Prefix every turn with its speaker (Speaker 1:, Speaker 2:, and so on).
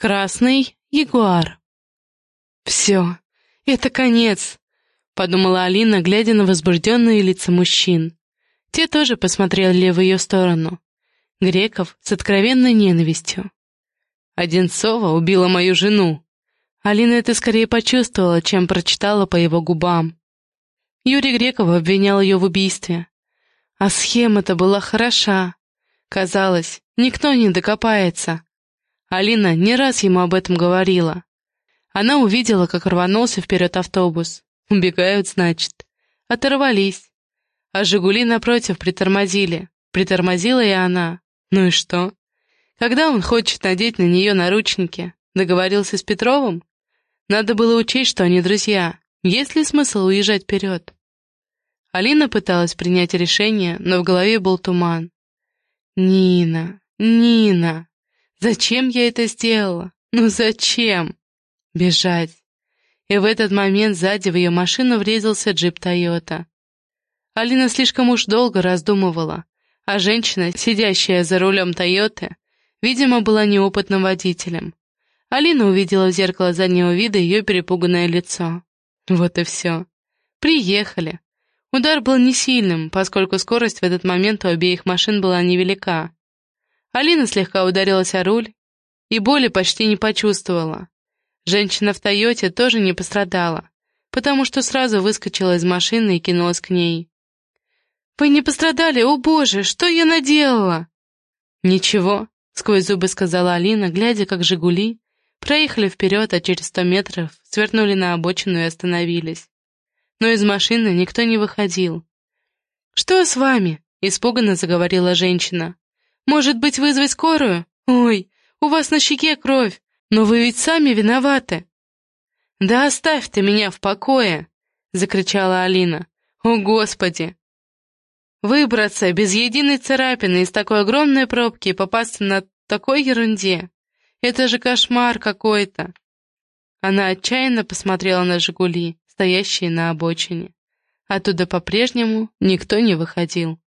Speaker 1: Красный ягуар. «Все, это конец», — подумала Алина, глядя на возбужденные лица мужчин. Те тоже посмотрели в ее сторону. Греков с откровенной ненавистью. «Одинцова убила мою жену». Алина это скорее почувствовала, чем прочитала по его губам. Юрий Греков обвинял ее в убийстве. А схема-то была хороша. Казалось, никто не докопается. Алина не раз ему об этом говорила. Она увидела, как рванулся вперед автобус. Убегают, значит. Оторвались. А «Жигули» напротив притормозили. Притормозила и она. Ну и что? Когда он хочет надеть на нее наручники? Договорился с Петровым? Надо было учесть, что они друзья. Есть ли смысл уезжать вперед? Алина пыталась принять решение, но в голове был туман. «Нина, Нина!» Зачем я это сделала? Ну зачем? Бежать. И в этот момент сзади в ее машину врезался джип Тойота. Алина слишком уж долго раздумывала, а женщина, сидящая за рулем Тойоты, видимо, была неопытным водителем. Алина увидела в зеркало заднего вида ее перепуганное лицо. Вот и все. Приехали. Удар был не сильным, поскольку скорость в этот момент у обеих машин была невелика. Алина слегка ударилась о руль и боли почти не почувствовала. Женщина в Тойоте тоже не пострадала, потому что сразу выскочила из машины и кинулась к ней. «Вы не пострадали? О боже, что я наделала?» «Ничего», — сквозь зубы сказала Алина, глядя, как «Жигули» проехали вперед, а через сто метров свернули на обочину и остановились. Но из машины никто не выходил. «Что с вами?» — испуганно заговорила женщина. Может быть, вызвать скорую? Ой, у вас на щеке кровь, но вы ведь сами виноваты. Да оставь ты меня в покое, закричала Алина. О, Господи! Выбраться без единой царапины из такой огромной пробки и попасться на такой ерунде. Это же кошмар какой-то. Она отчаянно посмотрела на «Жигули», стоящие на обочине. Оттуда по-прежнему никто не выходил.